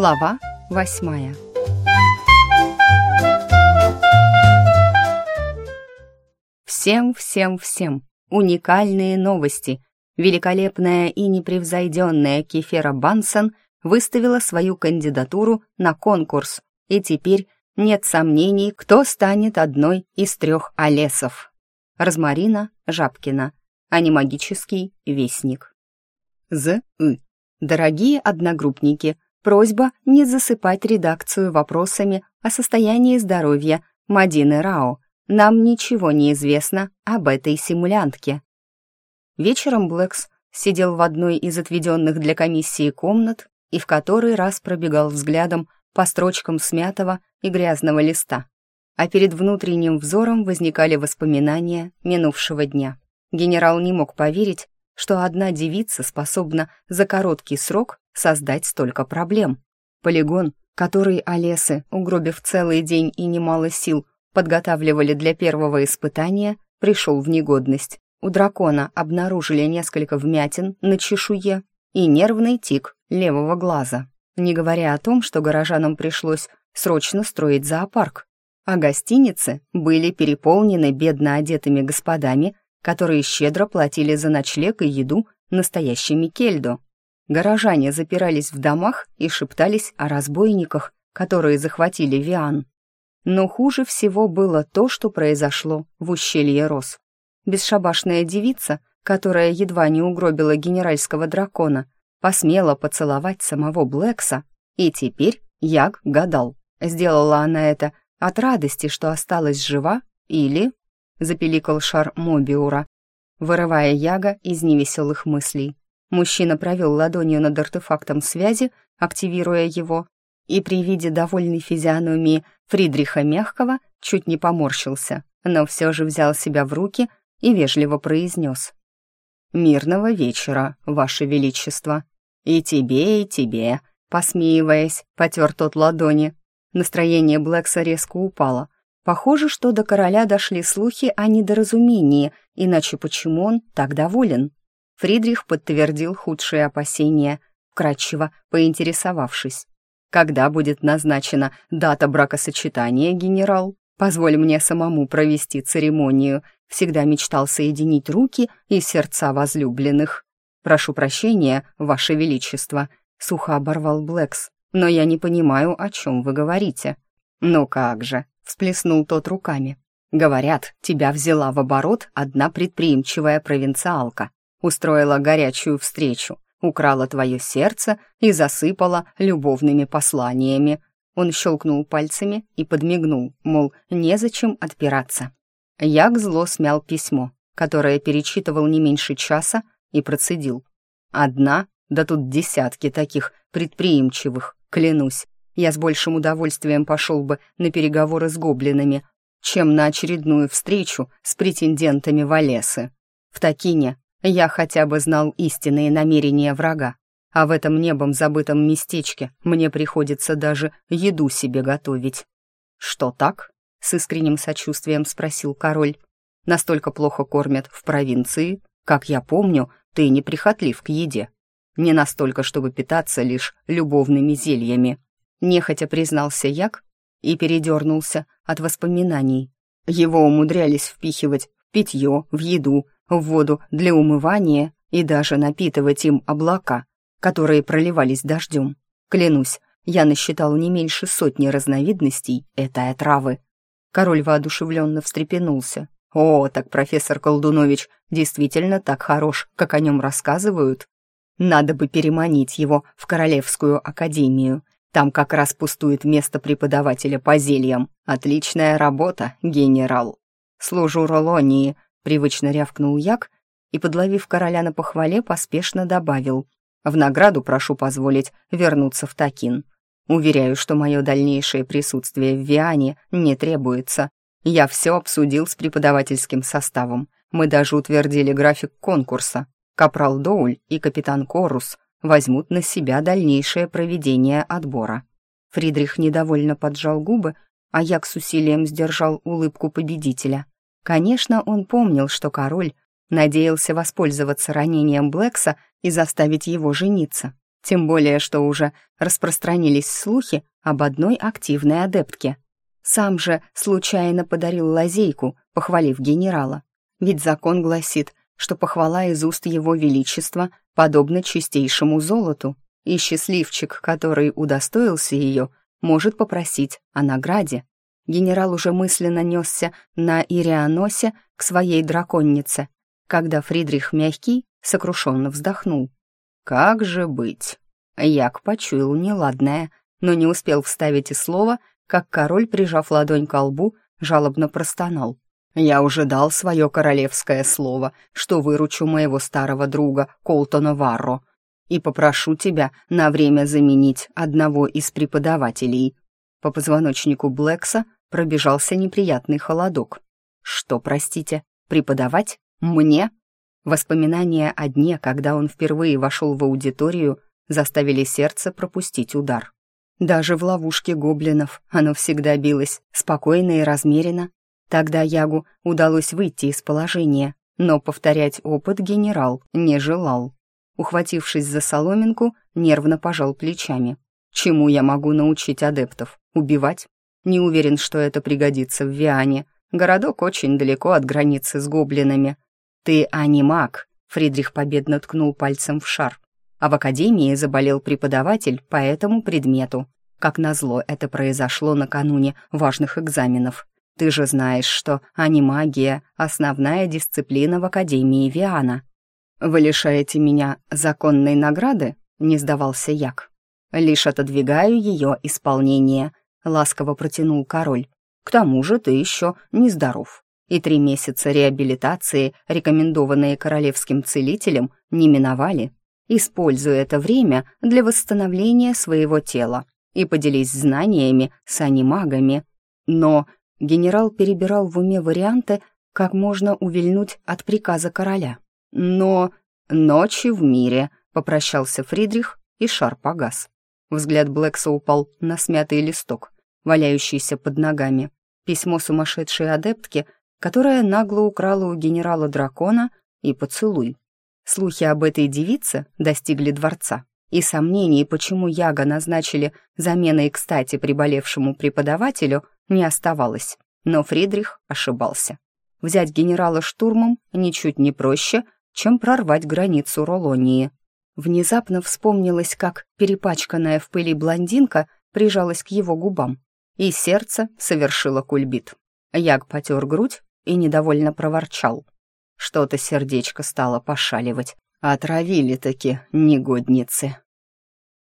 Глава восьмая Всем-всем-всем уникальные новости. Великолепная и непревзойденная Кефера Бансон выставила свою кандидатуру на конкурс, и теперь нет сомнений, кто станет одной из трех Олесов. Розмарина Жабкина, а не магический вестник. З. И. Дорогие одногруппники, просьба не засыпать редакцию вопросами о состоянии здоровья Мадины Рао. Нам ничего не известно об этой симулянтке. Вечером Блэкс сидел в одной из отведенных для комиссии комнат и в который раз пробегал взглядом по строчкам смятого и грязного листа. А перед внутренним взором возникали воспоминания минувшего дня. Генерал не мог поверить, что одна девица способна за короткий срок создать столько проблем. Полигон, который Олесы, угробив целый день и немало сил, подготавливали для первого испытания, пришел в негодность. У дракона обнаружили несколько вмятин на чешуе и нервный тик левого глаза, не говоря о том, что горожанам пришлось срочно строить зоопарк, а гостиницы были переполнены бедно одетыми господами, которые щедро платили за ночлег и еду настоящими кельдо. Горожане запирались в домах и шептались о разбойниках, которые захватили Виан. Но хуже всего было то, что произошло в ущелье Рос. Бесшабашная девица, которая едва не угробила генеральского дракона, посмела поцеловать самого Блэкса, и теперь Як гадал, сделала она это от радости, что осталась жива, или... Запеликал шар Мобиура, вырывая Яга из невеселых мыслей. Мужчина провел ладонью над артефактом связи, активируя его, и при виде довольной физиономии Фридриха Мягкого чуть не поморщился, но все же взял себя в руки и вежливо произнес. «Мирного вечера, Ваше Величество. И тебе, и тебе», посмеиваясь, потер тот ладони. Настроение Блэкса резко упало. Похоже, что до короля дошли слухи о недоразумении, иначе почему он так доволен? Фридрих подтвердил худшие опасения, вкратчиво поинтересовавшись. «Когда будет назначена дата бракосочетания, генерал? Позволь мне самому провести церемонию. Всегда мечтал соединить руки и сердца возлюбленных. Прошу прощения, Ваше Величество», — сухо оборвал Блэкс. «Но я не понимаю, о чем вы говорите». «Ну как же», — всплеснул тот руками. «Говорят, тебя взяла в оборот одна предприимчивая провинциалка устроила горячую встречу, украла твое сердце и засыпала любовными посланиями. Он щелкнул пальцами и подмигнул, мол, незачем отпираться. Як зло смял письмо, которое перечитывал не меньше часа, и процедил. «Одна? Да тут десятки таких предприимчивых, клянусь. Я с большим удовольствием пошел бы на переговоры с гоблинами, чем на очередную встречу с претендентами в Олесы. В Такине я хотя бы знал истинные намерения врага, а в этом небом забытом местечке мне приходится даже еду себе готовить. «Что так?» — с искренним сочувствием спросил король. «Настолько плохо кормят в провинции? Как я помню, ты не прихотлив к еде. Не настолько, чтобы питаться лишь любовными зельями». Нехотя признался Як и передернулся от воспоминаний. Его умудрялись впихивать в питье, в еду, в воду для умывания и даже напитывать им облака, которые проливались дождем. Клянусь, я насчитал не меньше сотни разновидностей этой отравы. Король воодушевленно встрепенулся. «О, так профессор Колдунович действительно так хорош, как о нем рассказывают. Надо бы переманить его в Королевскую академию. Там как раз пустует место преподавателя по зельям. Отличная работа, генерал. Служу Ролонии, Привычно рявкнул Як и, подловив короля на похвале, поспешно добавил. «В награду прошу позволить вернуться в Такин. Уверяю, что мое дальнейшее присутствие в Виане не требуется. Я все обсудил с преподавательским составом. Мы даже утвердили график конкурса. Капрал Доуль и капитан Корус возьмут на себя дальнейшее проведение отбора». Фридрих недовольно поджал губы, а Як с усилием сдержал улыбку победителя. Конечно, он помнил, что король надеялся воспользоваться ранением Блэкса и заставить его жениться. Тем более, что уже распространились слухи об одной активной адептке. Сам же случайно подарил лазейку, похвалив генерала. Ведь закон гласит, что похвала из уст его величества подобна чистейшему золоту, и счастливчик, который удостоился ее, может попросить о награде. Генерал уже мысленно несся на Ирианосе к своей драконнице, когда Фридрих Мягкий сокрушенно вздохнул. «Как же быть?» Як почуял неладное, но не успел вставить и слова, как король, прижав ладонь к лбу, жалобно простонал. «Я уже дал свое королевское слово, что выручу моего старого друга Колтона Варро, и попрошу тебя на время заменить одного из преподавателей». По позвоночнику Блэкса пробежался неприятный холодок. «Что, простите, преподавать? Мне?» Воспоминания о дне, когда он впервые вошел в аудиторию, заставили сердце пропустить удар. Даже в ловушке гоблинов оно всегда билось, спокойно и размеренно. Тогда Ягу удалось выйти из положения, но повторять опыт генерал не желал. Ухватившись за соломинку, нервно пожал плечами. «Чему я могу научить адептов? Убивать? Не уверен, что это пригодится в Виане. Городок очень далеко от границы с гоблинами. Ты анимак», — Фридрих победно ткнул пальцем в шар а в академии заболел преподаватель по этому предмету. Как назло, это произошло накануне важных экзаменов. Ты же знаешь, что анимагия — основная дисциплина в Академии Виана. «Вы лишаете меня законной награды?» — не сдавался Як. «Лишь отодвигаю ее исполнение», — ласково протянул король. «К тому же ты еще нездоров, и три месяца реабилитации, рекомендованные королевским целителем, не миновали. Используй это время для восстановления своего тела и поделись знаниями с анимагами. Но генерал перебирал в уме варианты, как можно увильнуть от приказа короля. Но ночи в мире, попрощался Фридрих, и шар погас. Взгляд Блэкса упал на смятый листок, валяющийся под ногами. Письмо сумасшедшей адептки, которая нагло украла у генерала дракона и поцелуй. Слухи об этой девице достигли дворца, и сомнений, почему Яга назначили заменой кстати приболевшему преподавателю, не оставалось. Но Фридрих ошибался. Взять генерала штурмом ничуть не проще, чем прорвать границу Ролонии. Внезапно вспомнилось, как перепачканная в пыли блондинка прижалась к его губам, и сердце совершило кульбит. Яг потер грудь и недовольно проворчал. Что-то сердечко стало пошаливать. Отравили-таки негодницы.